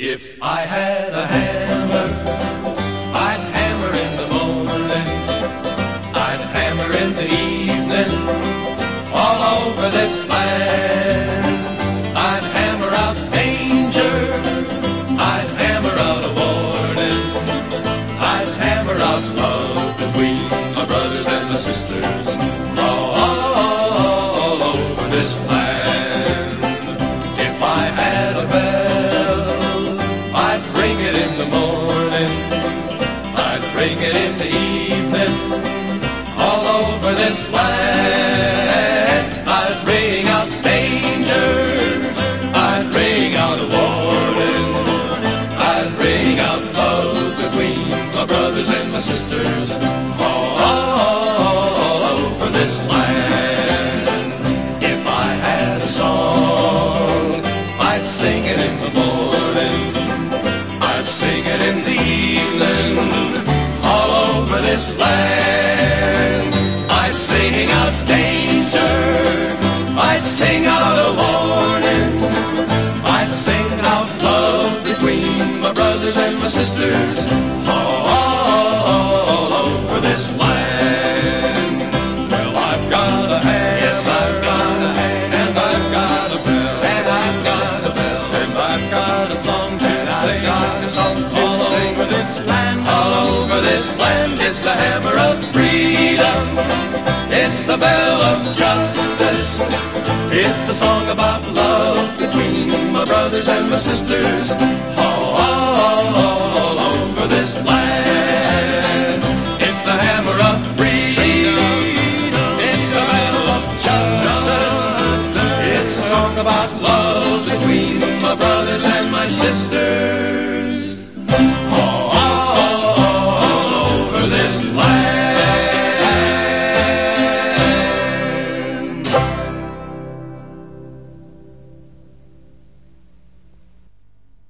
If I had a hammer, I'd hammer in the morning, I'd hammer in the evening, all over this Ring it in the evening, all over this land. I'd ring out danger, I'd ring out warning, I'd ring out love between my brothers and my sisters, all, all over this land. If I had a song, I'd sing it in the morning, I'd sing it in the evening, this land. I'd sing out danger, I'd sing out a warning, I'd sing out love between my brothers and my sisters, It's the hammer of freedom, it's the bell of justice, it's a song about love between my brothers and my sisters,